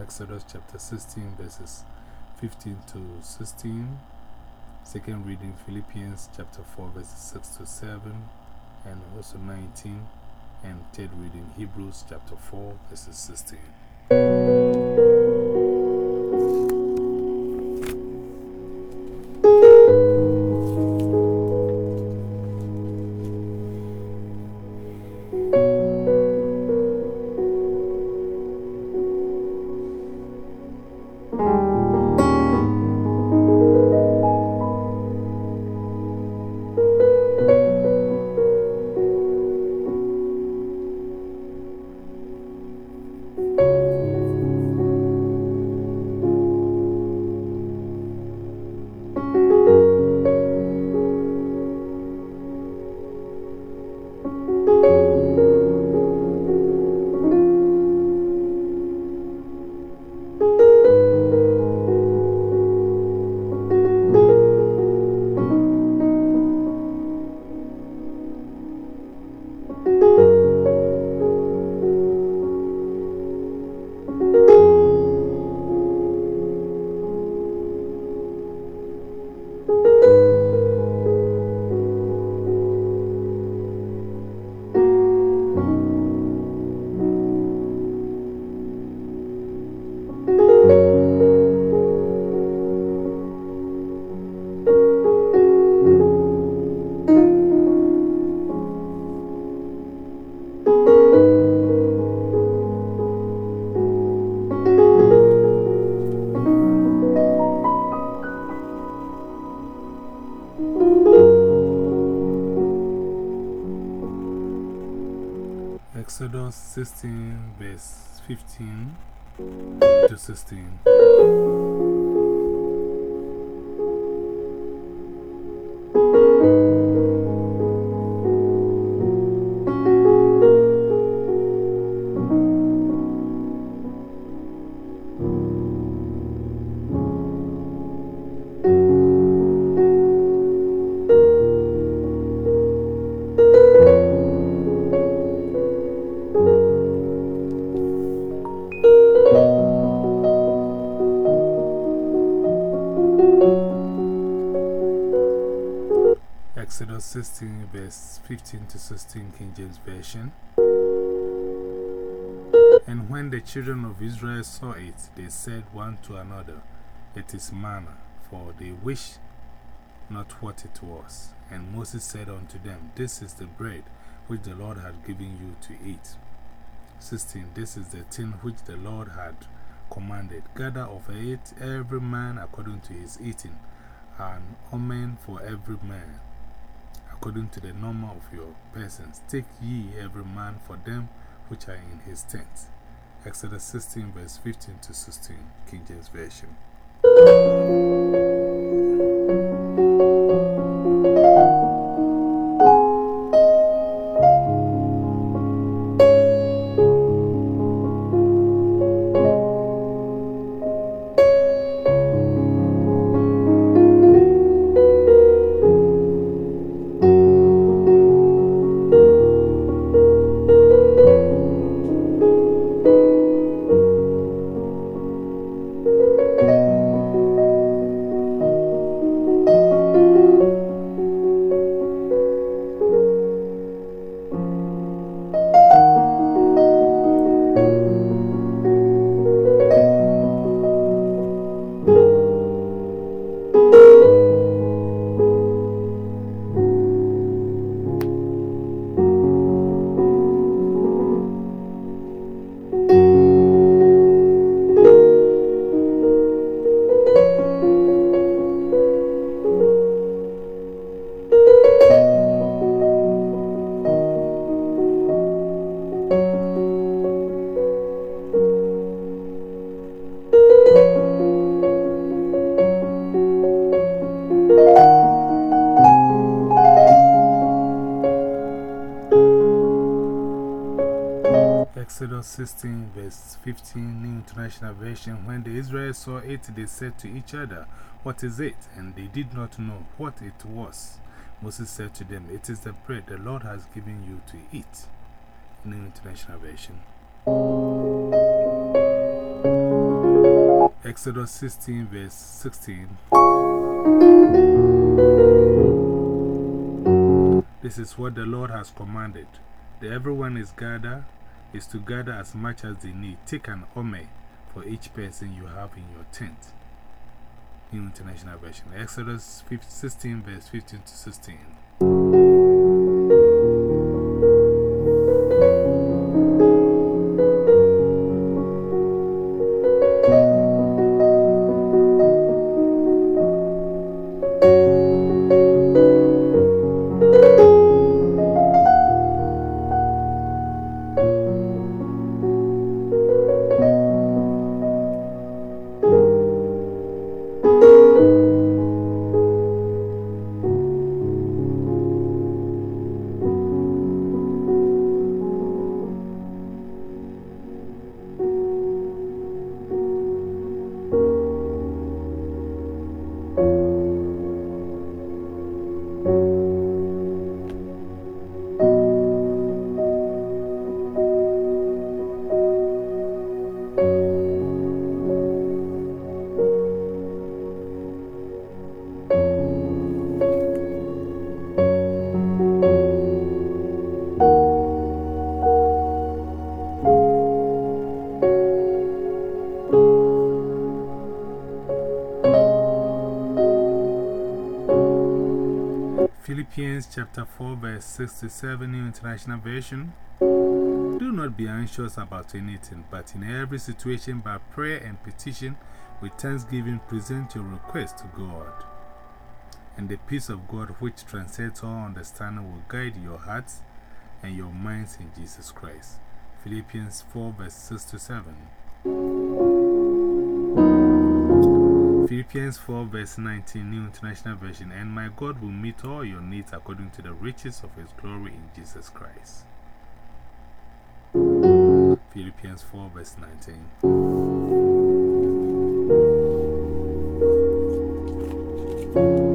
Exodus chapter 16, verses 15 to 16. Second reading, Philippians chapter 4, verses 6 to 7, and also 19. And third reading, Hebrews chapter 4, verses 16. Exodus 16, verse 15 to 16. Exodus 16, verse 15 to 16, King James Version. And when the children of Israel saw it, they said one to another, It is manna, for they wish not what it was. And Moses said unto them, This is the bread which the Lord had given you to eat. 16. This is the thing which the Lord had commanded. Gather of it every man according to his eating, an omer for every man according to the number of your persons. Take ye every man for them which are in his tent. Exodus 16, verse 15 to 16, King James Version. 16, verse 15, New International Version. When the Israelites saw it, they said to each other, What is it? And they did not know what it was. Moses said to them, It is the bread the Lord has given you to eat. New International Version. Exodus 16, verse 16. This is what the Lord has commanded. The everyone is gathered is to gather as much as they need. Take an omer for each person you have in your tent. New International Version. Exodus 15, 16, verse 15 to 16. Chapter 4, verse 67, New International Version. Do not be anxious about anything, but in every situation, by prayer and petition, with thanksgiving, present your request to God. And the peace of God, which transcends all understanding, will guide your hearts and your minds in Jesus Christ. Philippians 4, verse 6 to 7. Philippians 4, verse 19, New International Version. And my God will meet all your needs according to the riches of his glory in Jesus Christ. Philippians 4, verse 19.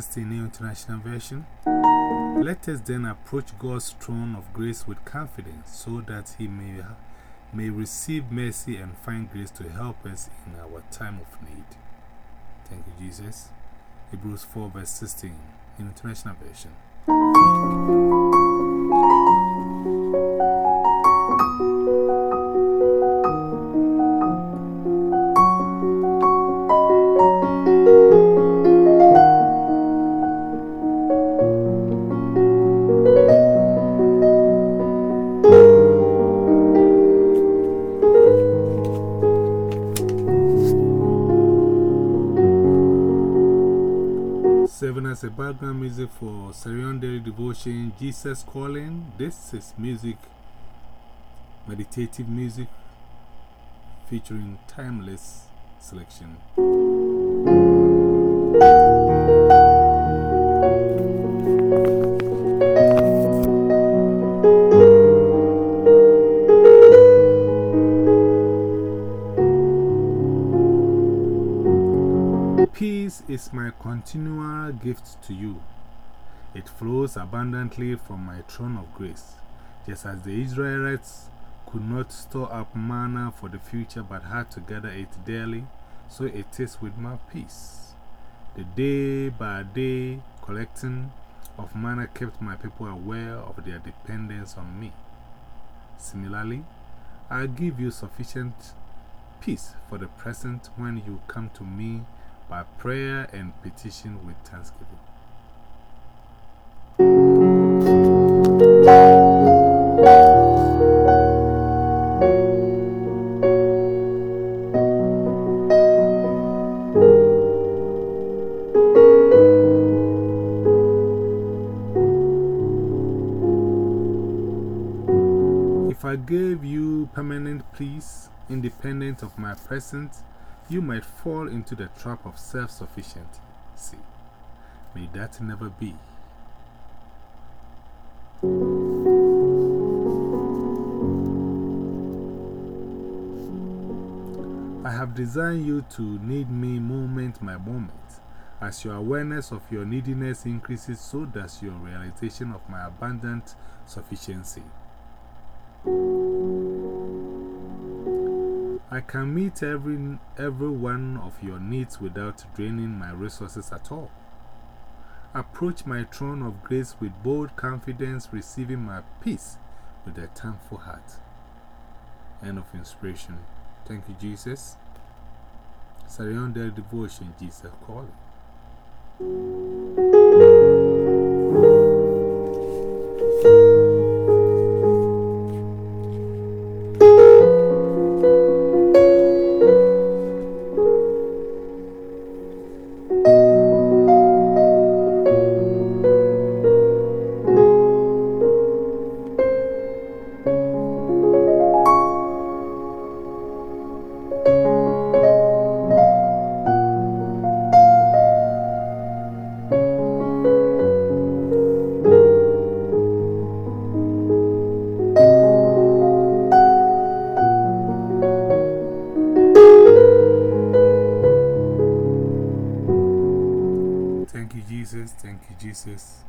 16 New International Version. Let us then approach God's throne of grace with confidence so that He may, may receive mercy and find grace to help us in our time of need. Thank you, Jesus. Hebrews 4 verse 16 New International Version. as a background music for Sarah Young Daily Devotion, Jesus Calling. This is music, meditative music featuring timeless selection. Peace is my continual gift to you. It flows abundantly from my throne of grace, just as the Israelites could not store up manna for the future but had to gather it daily, so it is with my peace. The day by day collecting of manna kept my people aware of their dependence on me. Similarly, I give you sufficient peace for the present when you come to me by prayer and petition with thanksgiving. If I gave you permanent peace, independent of my presence, you might fall into the trap of self sufficiency. May that never be. I have designed you to need me moment by moment. As your awareness of your neediness increases, so does your realization of my abundant sufficiency. I can meet every, every one of your needs without draining my resources at all. Approach my throne of grace with bold confidence, receiving my peace with a thankful heart. End of inspiration. Thank you, Jesus. Surrender devotion, Jesus calling. Jesus,